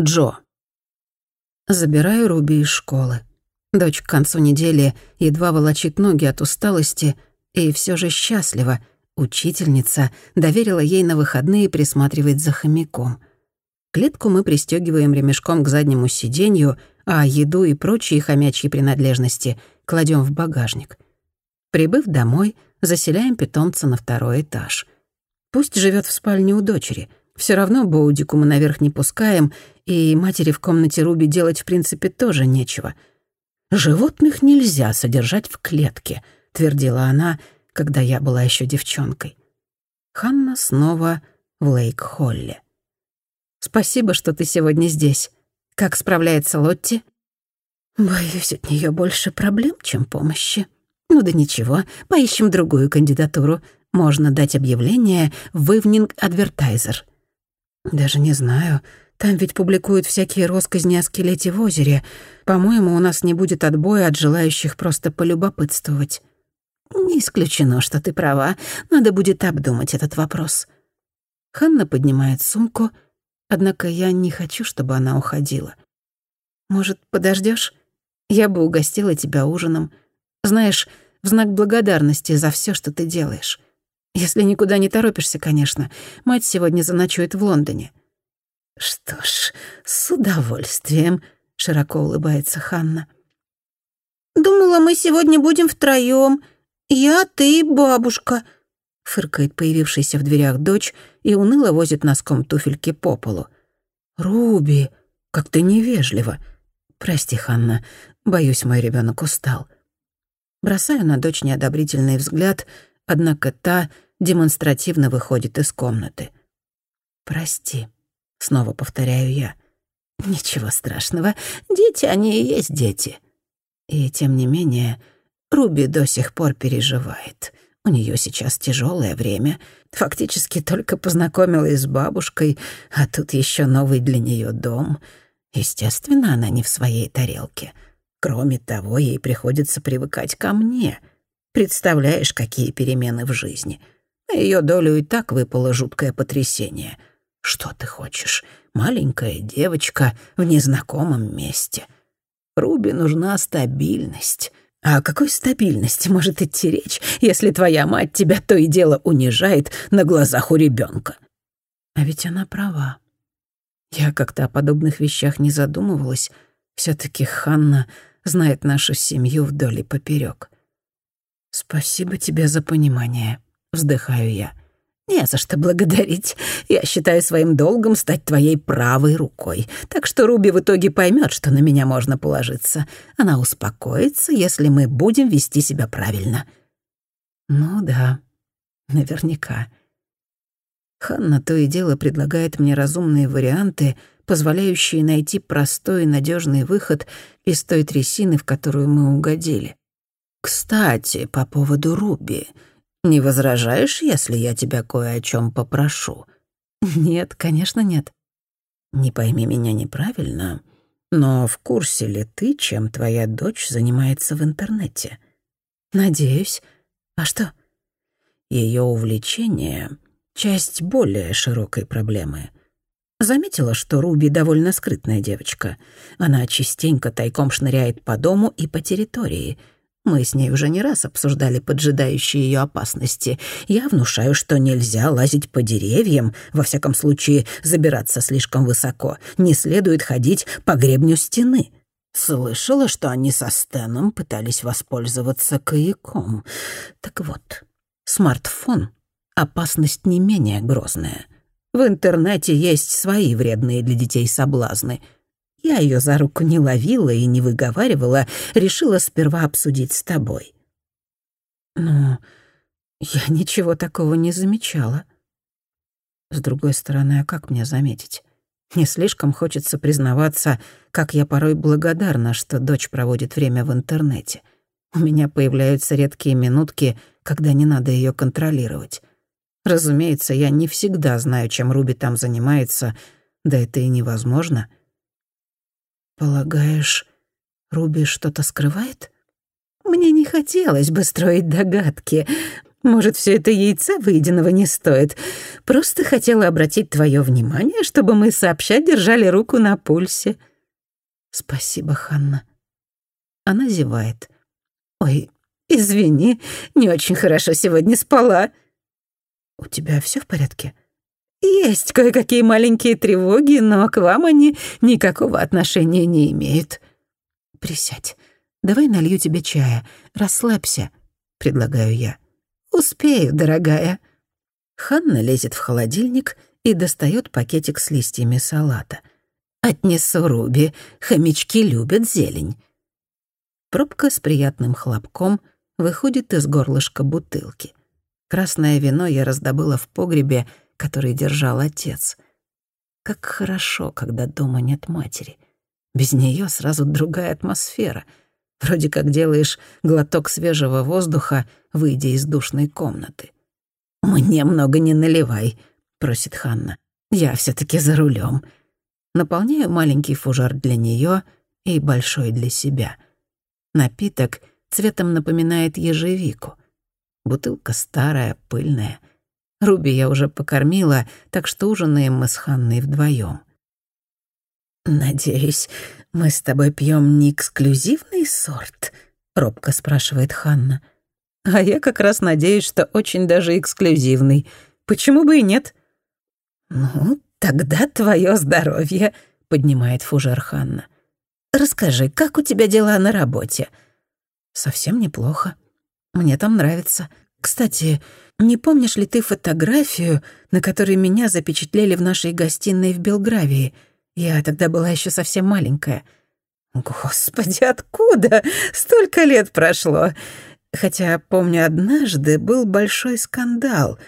Джо. Забираю Руби из школы. Дочь к концу недели едва волочит ноги от усталости и все же счастлива. Учительница доверила ей на выходные присматривать за хомяком. Клетку мы пристегиваем ремешком к заднему сиденью, а еду и прочие хомячьи принадлежности кладем в багажник. Прибыв домой, заселяем питомца на второй этаж. Пусть живет в спальне у дочери — все равно Боудику мы наверх не пускаем, и матери в комнате Руби делать в принципе тоже нечего. «Животных нельзя содержать в клетке», — твердила она, когда я была еще девчонкой. Ханна снова в Лейк-Холле. «Спасибо, что ты сегодня здесь. Как справляется Лотти?» «Боюсь, от нее больше проблем, чем помощи. Ну да ничего, поищем другую кандидатуру. Можно дать объявление в Evening Advertiser». «Даже не знаю. Там ведь публикуют всякие росказни о скелете в озере. По-моему, у нас не будет отбоя от желающих просто полюбопытствовать». «Не исключено, что ты права. Надо будет обдумать этот вопрос». Ханна поднимает сумку, однако я не хочу, чтобы она уходила. «Может, подождешь? Я бы угостила тебя ужином. Знаешь, в знак благодарности за все, что ты делаешь. Если никуда не торопишься, конечно. Мать сегодня заночует в Лондоне». «Что ж, с удовольствием», — широко улыбается Ханна. «Думала, мы сегодня будем втроём. Я, ты и бабушка», — фыркает появившаяся в дверях дочь и уныло возит носком туфельки по полу. «Руби, как ты невежливо. Прости, Ханна, боюсь, мой ребенок устал». Бросаю на дочь неодобрительный взгляд, однако та демонстративно выходит из комнаты. «Прости», — снова повторяю я. «Ничего страшного, дети, они и есть дети». И тем не менее, Руби до сих пор переживает. У нее сейчас тяжелое время. Фактически только познакомилась с бабушкой, а тут еще новый для нее дом. Естественно, она не в своей тарелке. Кроме того, ей приходится привыкать ко мне. Представляешь, какие перемены в жизни — на ее долю и так выпало жуткое потрясение. Что ты хочешь? Маленькая девочка в незнакомом месте. Руби нужна стабильность. А о какой стабильности может идти речь, если твоя мать тебя то и дело унижает на глазах у ребенка? А ведь она права. Я как-то о подобных вещах не задумывалась. все таки Ханна знает нашу семью вдоль и поперек. Спасибо тебе за понимание вздыхаю я. «Не за что благодарить. Я считаю своим долгом стать твоей правой рукой. Так что Руби в итоге поймет, что на меня можно положиться. Она успокоится, если мы будем вести себя правильно». «Ну да, наверняка». Ханна то и дело предлагает мне разумные варианты, позволяющие найти простой и надежный выход из той трясины, в которую мы угодили. «Кстати, по поводу Руби...» Не возражаешь, если я тебя кое о чем попрошу? Нет, конечно, нет. Не пойми меня неправильно, но в курсе ли ты, чем твоя дочь занимается в интернете? Надеюсь. А что? Ее увлечение — часть более широкой проблемы. Заметила, что Руби довольно скрытная девочка. Она частенько тайком шныряет по дому и по территории — мы с ней уже не раз обсуждали поджидающие ее опасности. Я внушаю, что нельзя лазить по деревьям, во всяком случае забираться слишком высоко. Не следует ходить по гребню стены. Слышала, что они со Стеном пытались воспользоваться каяком. Так вот, смартфон — опасность не менее грозная. В интернете есть свои вредные для детей соблазны — я ее за руку не ловила и не выговаривала, решила сперва обсудить с тобой. Но я ничего такого не замечала. С другой стороны, а как мне заметить? Не слишком хочется признаваться, как я порой благодарна, что дочь проводит время в интернете. У меня появляются редкие минутки, когда не надо ее контролировать. Разумеется, я не всегда знаю, чем Руби там занимается, да это и невозможно — «Полагаешь, Руби что-то скрывает?» «Мне не хотелось бы строить догадки. Может, все это яйца выеденного не стоит. Просто хотела обратить твое внимание, чтобы мы сообща держали руку на пульсе». «Спасибо, Ханна». Она зевает. «Ой, извини, не очень хорошо сегодня спала». «У тебя все в порядке?» «Есть кое-какие маленькие тревоги, но к вам они никакого отношения не имеют». «Присядь. Давай налью тебе чая. Расслабься», — предлагаю я. «Успею, дорогая». Ханна лезет в холодильник и достает пакетик с листьями салата. «Отнесу Руби. Хомячки любят зелень». Пробка с приятным хлопком выходит из горлышка бутылки. Красное вино я раздобыла в погребе, который держал отец. Как хорошо, когда дома нет матери. Без нее сразу другая атмосфера. Вроде как делаешь глоток свежего воздуха, выйдя из душной комнаты. «Мне много не наливай», — просит Ханна. «Я все таки за рулем. Наполняю маленький фужер для нее и большой для себя. Напиток цветом напоминает ежевику. Бутылка старая, пыльная. Руби я уже покормила, так что ужинаем мы с Ханной вдвоем. «Надеюсь, мы с тобой пьем не эксклюзивный сорт?» — робко спрашивает Ханна. «А я как раз надеюсь, что очень даже эксклюзивный. Почему бы и нет?» «Ну, тогда твое здоровье», — поднимает фужер Ханна. «Расскажи, как у тебя дела на работе?» «Совсем неплохо. Мне там нравится. Кстати, не помнишь ли ты фотографию, на которой меня запечатлели в нашей гостиной в Белгравии?» Я тогда была еще совсем маленькая. Господи, откуда? Столько лет прошло. Хотя, помню, однажды был большой скандал,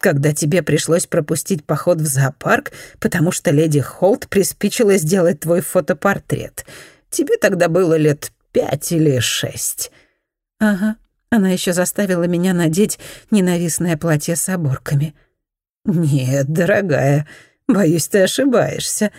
когда тебе пришлось пропустить поход в зоопарк, потому что леди Холт приспичила сделать твой фотопортрет. Тебе тогда было лет пять или шесть. Ага, она еще заставила меня надеть ненавистное платье с оборками. Нет, дорогая, боюсь, ты ошибаешься.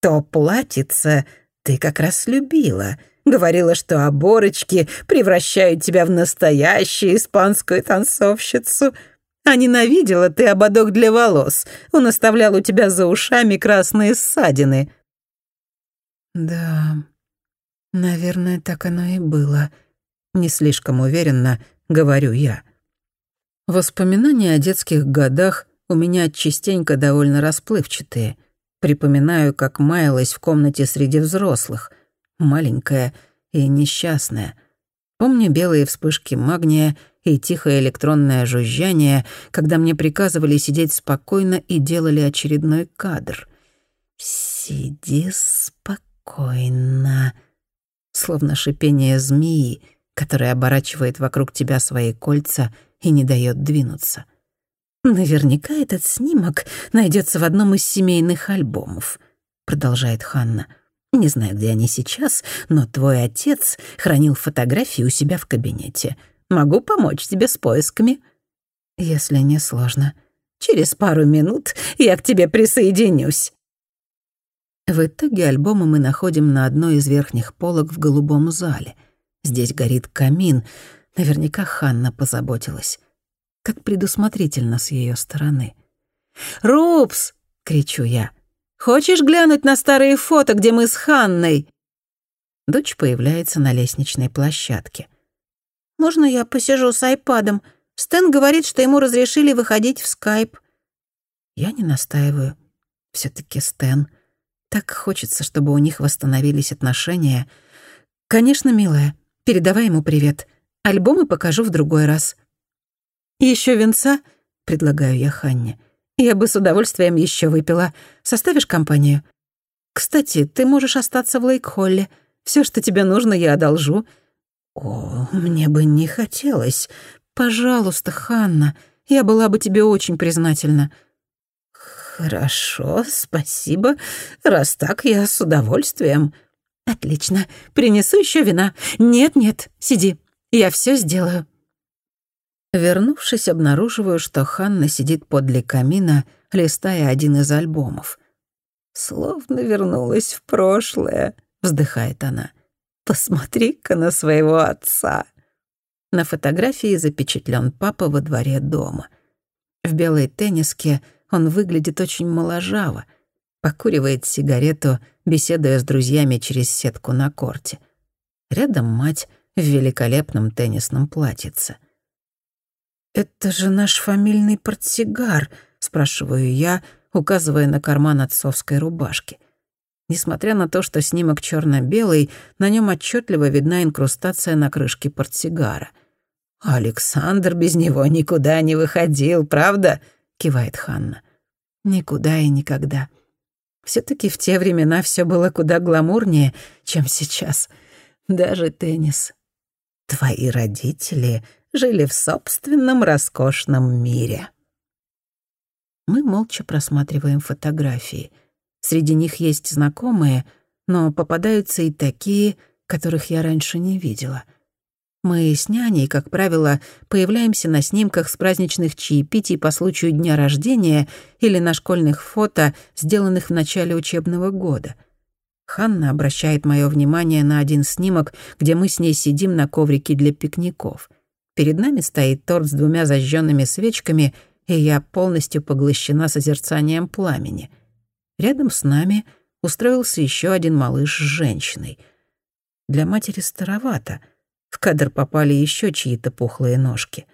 То платьице ты как раз любила. Говорила, что оборочки превращают тебя в настоящую испанскую танцовщицу. А ненавидела ты ободок для волос. Он оставлял у тебя за ушами красные ссадины. Да, наверное, так оно и было. Не слишком уверенно говорю я. Воспоминания о детских годах у меня частенько довольно расплывчатые. Припоминаю, как маялась в комнате среди взрослых, маленькая и несчастная. Помню белые вспышки магния и тихое электронное жужжание, когда мне приказывали сидеть спокойно и делали очередной кадр. «Сиди спокойно», словно шипение змеи, которая оборачивает вокруг тебя свои кольца и не дает двинуться. «Наверняка этот снимок найдется в одном из семейных альбомов», — продолжает Ханна. «Не знаю, где они сейчас, но твой отец хранил фотографии у себя в кабинете. Могу помочь тебе с поисками». «Если не сложно. Через пару минут я к тебе присоединюсь». В итоге альбомы мы находим на одной из верхних полок в голубом зале. Здесь горит камин. Наверняка Ханна позаботилась. Как предусмотрительно с ее стороны. «Рупс!» — кричу я. «Хочешь глянуть на старые фото, где мы с Ханной?» Дочь появляется на лестничной площадке. «Можно я посижу с айпадом? Стэн говорит, что ему разрешили выходить в скайп». Я не настаиваю. все таки Стэн. Так хочется, чтобы у них восстановились отношения. «Конечно, милая, передавай ему привет. Альбомы покажу в другой раз». Еще венца?» — предлагаю я Ханне. «Я бы с удовольствием еще выпила. Составишь компанию?» «Кстати, ты можешь остаться в Лейк-Холле. Все, что тебе нужно, я одолжу». «О, мне бы не хотелось. Пожалуйста, Ханна, я была бы тебе очень признательна». «Хорошо, спасибо. Раз так, я с удовольствием». «Отлично. Принесу еще вина. Нет-нет, сиди. Я все сделаю». Вернувшись, обнаруживаю, что Ханна сидит подле камина, листая один из альбомов. «Словно вернулась в прошлое», — вздыхает она. «Посмотри-ка на своего отца». На фотографии запечатлен папа во дворе дома. В белой тенниске он выглядит очень моложаво, покуривает сигарету, беседуя с друзьями через сетку на корте. Рядом мать в великолепном теннисном платьице. «Это же наш фамильный портсигар», — спрашиваю я, указывая на карман отцовской рубашки. Несмотря на то, что снимок черно белый на нем отчетливо видна инкрустация на крышке портсигара. «Александр без него никуда не выходил, правда?» — кивает Ханна. «Никуда и никогда. Все таки в те времена все было куда гламурнее, чем сейчас. Даже теннис. Твои родители жили в собственном роскошном мире». Мы молча просматриваем фотографии — Среди них есть знакомые, но попадаются и такие, которых я раньше не видела. Мы с няней, как правило, появляемся на снимках с праздничных чаепитий по случаю дня рождения или на школьных фото, сделанных в начале учебного года. Ханна обращает мое внимание на один снимок, где мы с ней сидим на коврике для пикников. Перед нами стоит торт с двумя зажженными свечками, и я полностью поглощена созерцанием пламени — Рядом с нами устроился еще один малыш с женщиной. Для матери старовато. В кадр попали еще чьи-то пухлые ножки.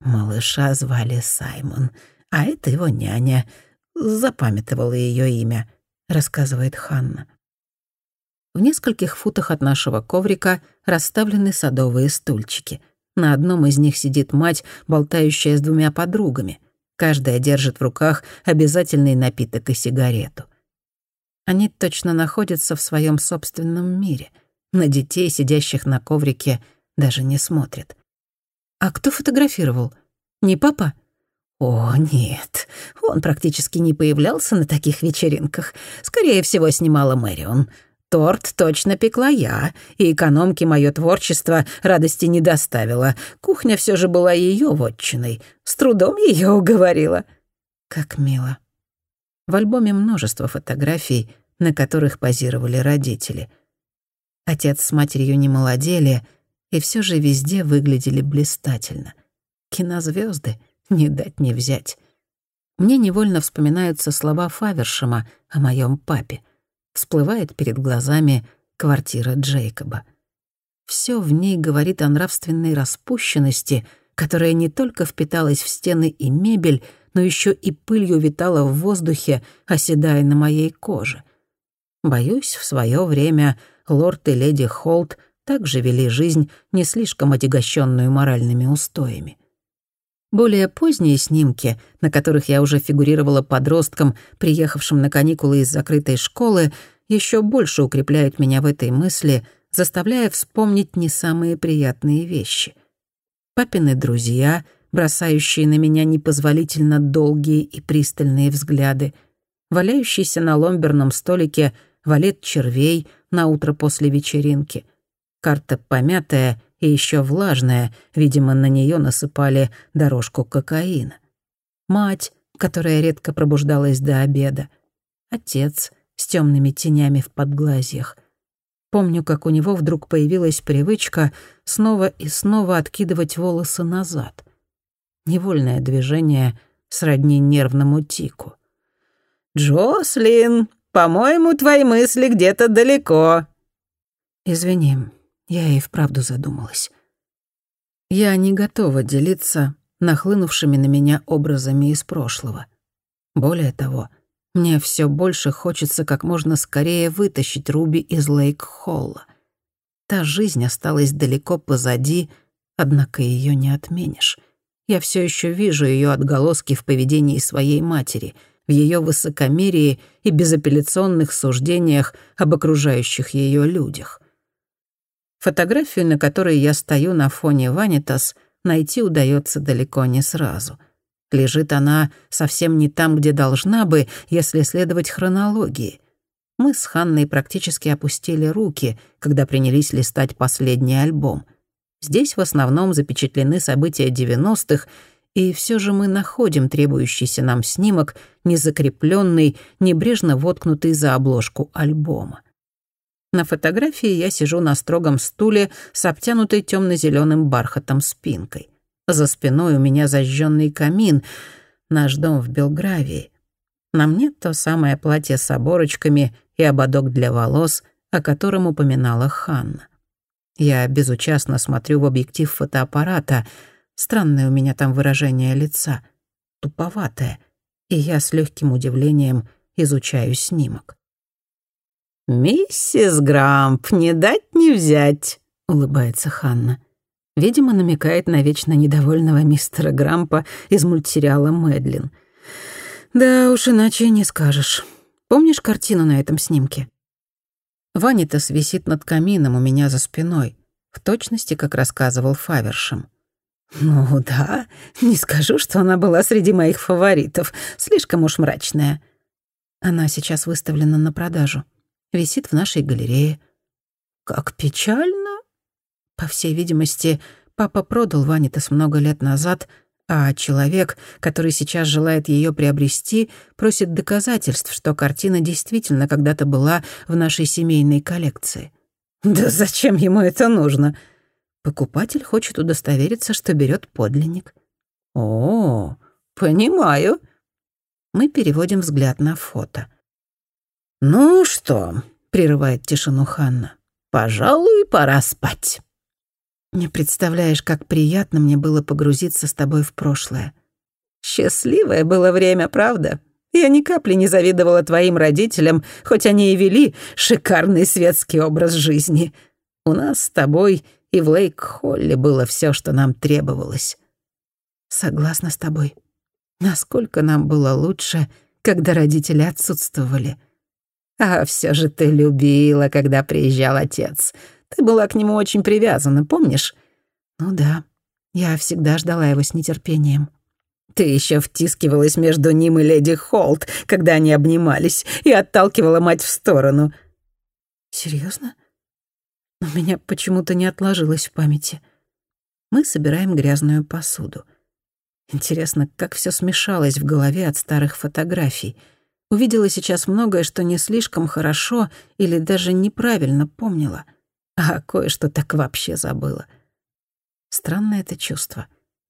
Малыша звали Саймон, а это его няня. Запамятовала ее имя, рассказывает Ханна. В нескольких футах от нашего коврика расставлены садовые стульчики. На одном из них сидит мать, болтающая с двумя подругами. Каждая держит в руках обязательный напиток и сигарету. Они точно находятся в своем собственном мире. На детей, сидящих на коврике, даже не смотрят. А кто фотографировал? Не папа? О, нет, он практически не появлялся на таких вечеринках. Скорее всего, снимала Мэрион. Торт точно пекла я, и экономке мое творчество радости не доставило. Кухня все же была ее вотчиной. С трудом ее уговорила. Как мило. В альбоме множество фотографий, на которых позировали родители. Отец с матерью не молодели, и все же везде выглядели блистательно. Кинозвезды не дать не взять. Мне невольно вспоминаются слова Фавершема о моем папе — всплывает перед глазами квартира Джейкоба. Все в ней говорит о нравственной распущенности, которая не только впиталась в стены и мебель, но еще и пылью витала в воздухе, оседая на моей коже. Боюсь, в свое время лорд и леди Холт также вели жизнь, не слишком отягощенную моральными устоями. Более поздние снимки, на которых я уже фигурировала подростком, приехавшим на каникулы из закрытой школы, еще больше укрепляют меня в этой мысли, заставляя вспомнить не самые приятные вещи. Папины друзья, бросающие на меня непозволительно долгие и пристальные взгляды, валяющийся на ломберном столике валет червей на утро после вечеринки, карта помятая и еще влажная, видимо, на нее насыпали дорожку кокаина. Мать, которая редко пробуждалась до обеда. Отец с темными тенями в подглазьях. Помню, как у него вдруг появилась привычка снова и снова откидывать волосы назад. Невольное движение сродни нервному тику. «Джослин, по-моему, твои мысли где-то далеко». «Извини, я и вправду задумалась. Я не готова делиться нахлынувшими на меня образами из прошлого. Более того, мне все больше хочется как можно скорее вытащить Руби из Лейк-Холла. Та жизнь осталась далеко позади, однако ее не отменишь. Я все еще вижу ее отголоски в поведении своей матери, в ее высокомерии и безапелляционных суждениях об окружающих ее людях. Фотографию, на которой я стою на фоне Ванитас, найти удается далеко не сразу. Лежит она совсем не там, где должна бы, если следовать хронологии. Мы с Ханной практически опустили руки, когда принялись листать последний альбом. Здесь в основном запечатлены события 90-х, и все же мы находим требующийся нам снимок, незакрепленный, небрежно воткнутый за обложку альбома. На фотографии я сижу на строгом стуле с обтянутой темно-зеленым бархатом спинкой. За спиной у меня зажженный камин. Наш дом в Белгравии. На мне то самое платье с оборочками и ободок для волос, о котором упоминала Ханна. Я безучастно смотрю в объектив фотоаппарата. Странное у меня там выражение лица. Туповатое. И я с легким удивлением изучаю снимок. «Миссис Грамп, не дать не взять», — улыбается Ханна. Видимо, намекает на вечно недовольного мистера Грампа из мультсериала «Мэдлин». Да уж, иначе не скажешь. Помнишь картину на этом снимке? Ванитас висит над камином у меня за спиной, в точности, как рассказывал Фавершем. «Ну да, не скажу, что она была среди моих фаворитов. Слишком уж мрачная». Она сейчас выставлена на продажу висит в нашей галерее. Как печально. По всей видимости, папа продал Ванитас много лет назад, а человек, который сейчас желает ее приобрести, просит доказательств, что картина действительно когда-то была в нашей семейной коллекции. Да зачем ему это нужно? Покупатель хочет удостовериться, что берет подлинник. О, понимаю. Мы переводим взгляд на фото. «Ну что?» — прерывает тишину Ханна. «Пожалуй, пора спать». Не представляешь, как приятно мне было погрузиться с тобой в прошлое. Счастливое было время, правда? Я ни капли не завидовала твоим родителям, хоть они и вели шикарный светский образ жизни. У нас с тобой и в Лейк-Холле было все, что нам требовалось. Согласна с тобой. Насколько нам было лучше, когда родители отсутствовали. А все же ты любила, когда приезжал отец. Ты была к нему очень привязана, помнишь? Ну да, я всегда ждала его с нетерпением. Ты еще втискивалась между ним и леди Холт, когда они обнимались, и отталкивала мать в сторону. Серьезно? У меня почему-то не отложилось в памяти. Мы собираем грязную посуду. Интересно, как все смешалось в голове от старых фотографий — Увидела сейчас многое, что не слишком хорошо или даже неправильно помнила, а кое-что так вообще забыла. Странное это чувство.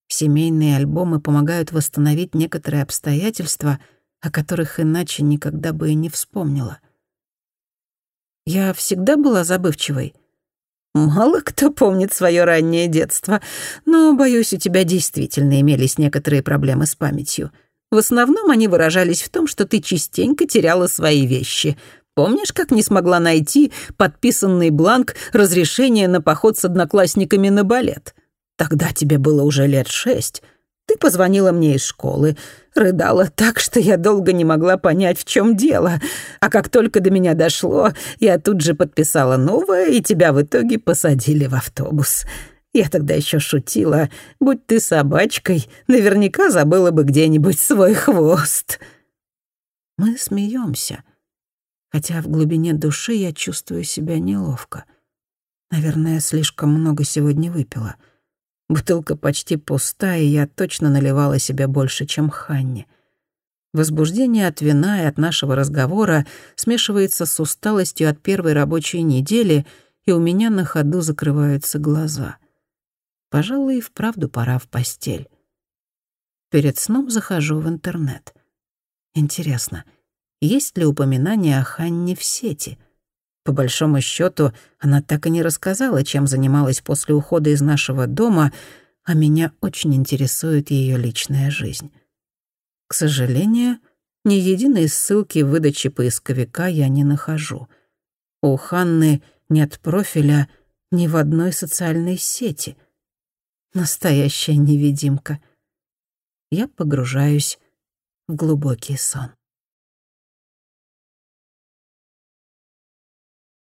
Семейные альбомы помогают восстановить некоторые обстоятельства, о которых иначе никогда бы и не вспомнила. Я всегда была забывчивой. Мало кто помнит свое раннее детство, но, боюсь, у тебя действительно имелись некоторые проблемы с памятью — в основном они выражались в том, что ты частенько теряла свои вещи. Помнишь, как не смогла найти подписанный бланк разрешения на поход с одноклассниками на балет? Тогда тебе было уже лет шесть. Позвонила мне из школы, рыдала так, что я долго не могла понять, в чем дело. А как только до меня дошло, я тут же подписала новое, и тебя в итоге посадили в автобус. Я тогда еще шутила, будь ты собачкой, наверняка забыла бы где-нибудь свой хвост. Мы смеемся, хотя в глубине души я чувствую себя неловко. Наверное, слишком много сегодня выпила. Бутылка почти пуста, и я точно наливала себе больше, чем Ханни. Возбуждение от вина и от нашего разговора смешивается с усталостью от первой рабочей недели, и у меня на ходу закрываются глаза — Пожалуй, и вправду пора в постель. Перед сном захожу в интернет. Интересно, есть ли упоминание о Ханне в сети? По большому счету, она так и не рассказала, чем занималась после ухода из нашего дома, а меня очень интересует ее личная жизнь. К сожалению, ни единой ссылки в выдаче поисковика я не нахожу. У Ханны нет профиля ни в одной социальной сети — Настоящая невидимка. Я погружаюсь в глубокий сон.